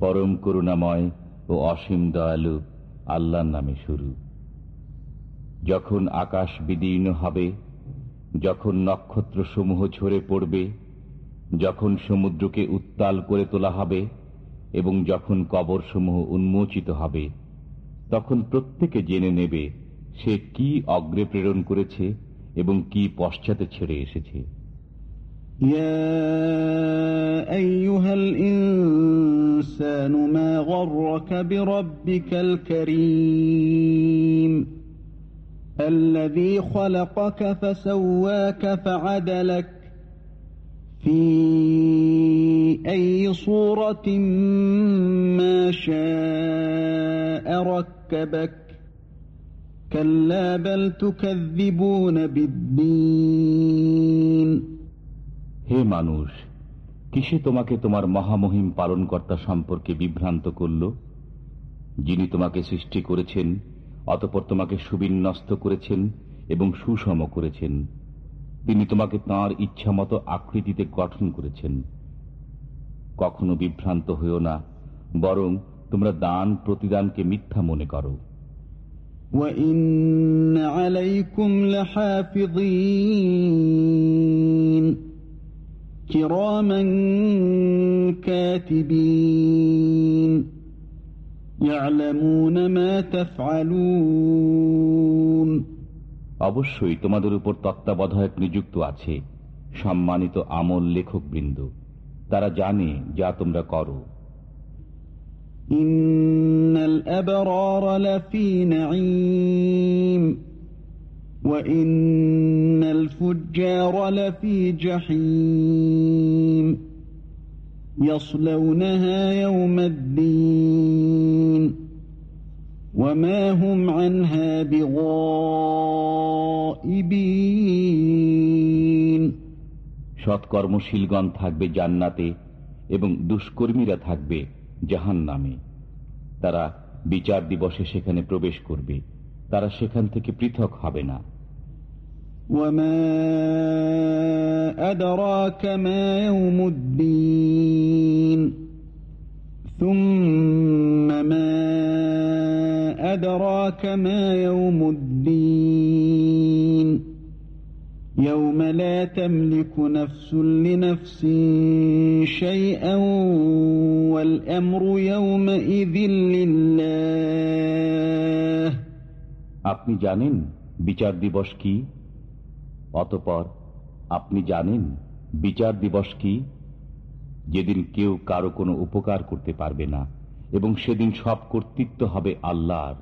পরম করুণাময় ও অসীম দয়ালু আল্লাহর নামে শুরু। যখন আকাশ বিদীর্ণ হবে, যখন নক্ষত্রসমূহ ঝরে পড়বে, যখন সমুদ্রকে উত্তাল করে তোলা হবে এবং যখন কবরসমূহ উন্মোচিত হবে, তখন প্রত্যেকে জেনে নেবে সে কি অগ্রে প্রেরণ করেছে এবং কি পশ্চাতে ছেড়ে এসেছে يا أيها الإنسان ما غرك بربك الكريم الذي خلقك فسواك فعدلك في أي صورة ما شاء ركبك كلا بل تكذبون بالدين হে মানুষ কিসে তোমাকে তোমার মহামহিম পালনকর্তা সম্পর্কে বিভ্রান্ত করল যিনি তোমাকে সৃষ্টি করেছেন অতপর তোমাকে সুবিন্যস্ত করেছেন এবং সুষম করেছেন তিনি তোমাকে তাঁর ইচ্ছামতো আকৃতিতে গঠন করেছেন কখনো বিভ্রান্ত হইও না বরং তোমরা দান প্রতিদানকে মিথ্যা মনে করো وإن عليكم لحافظين كراما كاتبين يعلمون ما تفعلون অবশ্যই তোমাদের উপর তত্ত্বাবধায়ক নিযুক্ত আছে সম্মানিত আমল লেখক বৃন্দ তারা জানে যা তোমরা করো إن الأبرار لفي نعيم وإن الفجار لفي جحيم يصلونها يوم الدين وما هم عنها بغائبين সৎকর্মশীলগণ থাকবে জান্নাতে এবং দুষ্কর্মীরা থাকবে জাহান নামে তারা বিচার দিবসে সেখানে প্রবেশ করবে তারা সেখান থেকে পৃথক হবে না وما أدراك ما يوم الدين ثم ما أدراك ما يوم الدين يوم لا تملك نفس لنفس شيئا والأمر يومئذ لله আপনি জানেন বিচার দিবস কি অতপর আপনি জানেন বিচার দিবস কি যেদিন কেউ কারো কোনো উপকার করতে পারবে না এবং সেদিন সব কর্তৃত্ব হবে আল্লাহর